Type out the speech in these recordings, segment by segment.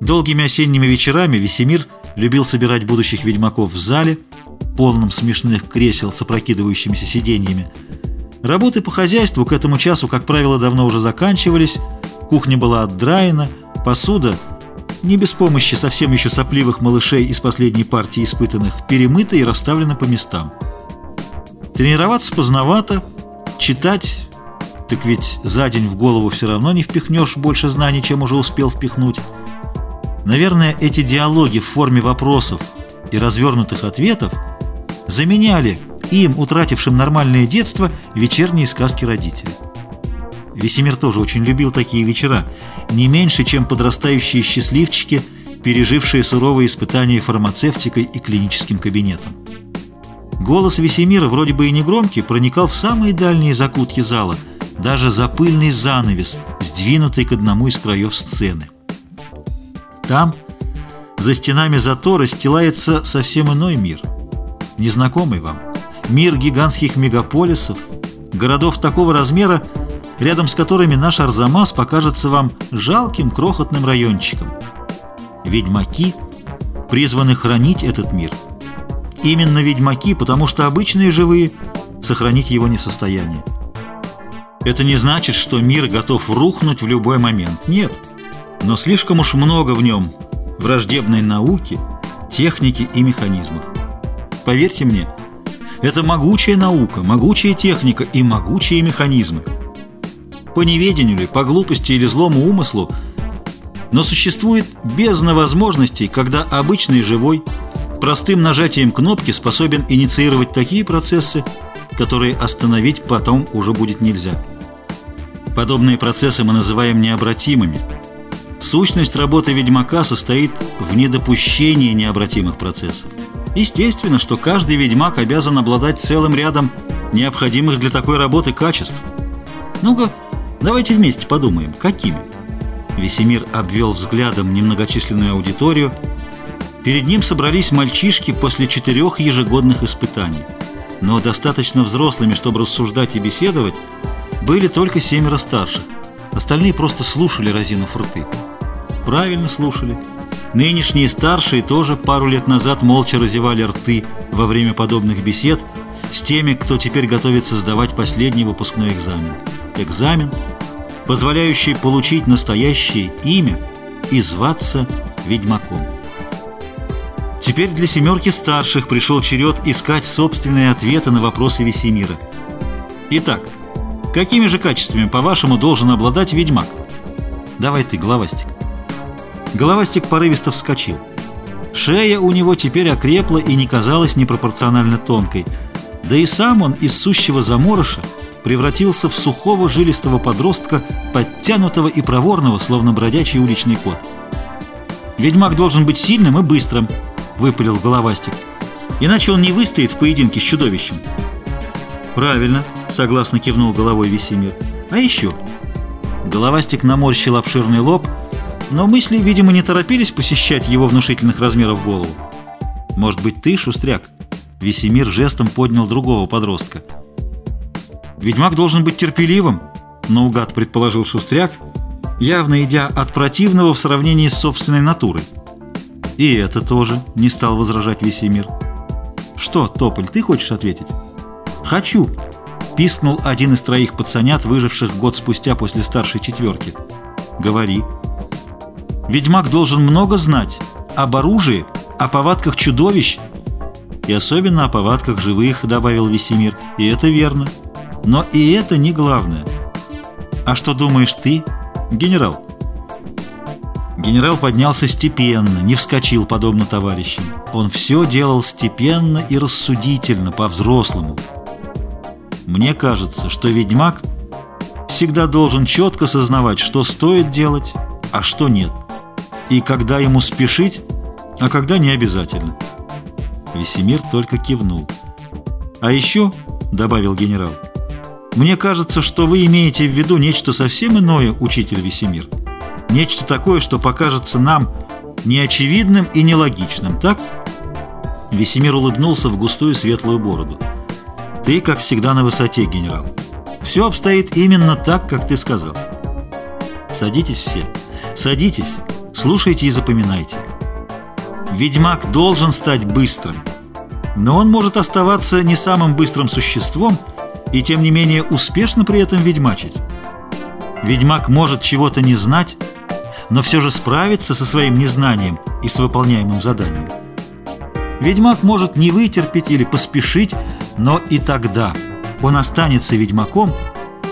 Долгими осенними вечерами Весемир любил собирать будущих ведьмаков в зале, полном смешных кресел с опрокидывающимися сиденьями. Работы по хозяйству к этому часу, как правило, давно уже заканчивались, кухня была отдраена, посуда, не без помощи совсем еще сопливых малышей из последней партии испытанных, перемыта и расставлена по местам. Тренироваться поздновато, читать, так ведь за день в голову все равно не впихнешь больше знаний, чем уже успел впихнуть. Наверное, эти диалоги в форме вопросов и развернутых ответов заменяли им, утратившим нормальное детство, вечерние сказки родителей. Весемир тоже очень любил такие вечера, не меньше, чем подрастающие счастливчики, пережившие суровые испытания фармацевтикой и клиническим кабинетом. Голос Весемира, вроде бы и не громкий, проникал в самые дальние закутки зала, даже за пыльный занавес, сдвинутый к одному из краев сцены. Там, за стенами затора, стилается совсем иной мир. Незнакомый вам. Мир гигантских мегаполисов, городов такого размера, рядом с которыми наш Арзамас покажется вам жалким крохотным райончиком. Ведьмаки призваны хранить этот мир. Именно ведьмаки, потому что обычные живые сохранить его не в состоянии. Это не значит, что мир готов рухнуть в любой момент. Нет но слишком уж много в нем враждебной науки, техники и механизмов. Поверьте мне, это могучая наука, могучая техника и могучие механизмы. По неведению ли, по глупости или злому умыслу, но существует бездна возможностей, когда обычный живой, простым нажатием кнопки способен инициировать такие процессы, которые остановить потом уже будет нельзя. Подобные процессы мы называем необратимыми – Сущность работы ведьмака состоит в недопущении необратимых процессов. Естественно, что каждый ведьмак обязан обладать целым рядом необходимых для такой работы качеств. Ну-ка, давайте вместе подумаем, какими? Весемир обвел взглядом немногочисленную аудиторию. Перед ним собрались мальчишки после четырех ежегодных испытаний. Но достаточно взрослыми, чтобы рассуждать и беседовать, были только семеро старших. Остальные просто слушали разинув рты. Правильно слушали. Нынешние старшие тоже пару лет назад молча разевали рты во время подобных бесед с теми, кто теперь готовится сдавать последний выпускной экзамен. Экзамен, позволяющий получить настоящее имя и зваться ведьмаком. Теперь для семерки старших пришел черед искать собственные ответы на вопросы Весемира. Итак, какими же качествами, по-вашему, должен обладать ведьмак? Давай ты, головастик. Головастик порывисто вскочил. Шея у него теперь окрепла и не казалась непропорционально тонкой. Да и сам он из сущего заморыша превратился в сухого жилистого подростка, подтянутого и проворного, словно бродячий уличный кот. «Ведьмак должен быть сильным и быстрым», — выпалил головастик. «Иначе он не выстоит в поединке с чудовищем». «Правильно», — согласно кивнул головой Весемир. «А еще?» Головастик наморщил обширный лоб — но мысли, видимо, не торопились посещать его внушительных размеров голову. «Может быть, ты, шустряк?» Весемир жестом поднял другого подростка. «Ведьмак должен быть терпеливым», — наугад предположил шустряк, явно идя от противного в сравнении с собственной натурой. «И это тоже», — не стал возражать Весемир. «Что, Тополь, ты хочешь ответить?» «Хочу», — пискнул один из троих пацанят, выживших год спустя после старшей четверки. «Говори», Ведьмак должен много знать об оружии, о повадках чудовищ и особенно о повадках живых, добавил Весемир. И это верно. Но и это не главное. А что думаешь ты, генерал? Генерал поднялся степенно, не вскочил, подобно товарищам. Он все делал степенно и рассудительно, по-взрослому. Мне кажется, что ведьмак всегда должен четко сознавать, что стоит делать, а что нет и когда ему спешить, а когда не обязательно. Весемир только кивнул. «А еще», — добавил генерал, — «мне кажется, что вы имеете в виду нечто совсем иное, учитель Весемир. Нечто такое, что покажется нам неочевидным и нелогичным, так?» Весемир улыбнулся в густую светлую бороду. «Ты, как всегда, на высоте, генерал. Все обстоит именно так, как ты сказал. Садитесь все». Садитесь, слушайте и запоминайте. Ведьмак должен стать быстрым, но он может оставаться не самым быстрым существом и тем не менее успешно при этом ведьмачить. Ведьмак может чего-то не знать, но все же справиться со своим незнанием и с выполняемым заданием. Ведьмак может не вытерпеть или поспешить, но и тогда он останется ведьмаком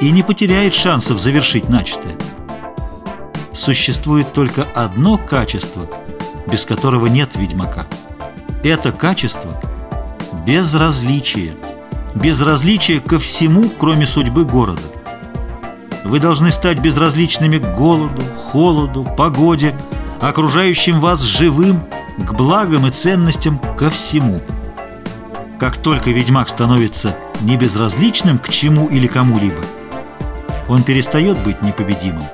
и не потеряет шансов завершить начатое. Существует только одно качество, без которого нет ведьмака. Это качество – безразличие. Безразличие ко всему, кроме судьбы города. Вы должны стать безразличными к голоду, холоду, погоде, окружающим вас живым, к благам и ценностям, ко всему. Как только ведьмак становится небезразличным к чему или кому-либо, он перестает быть непобедимым.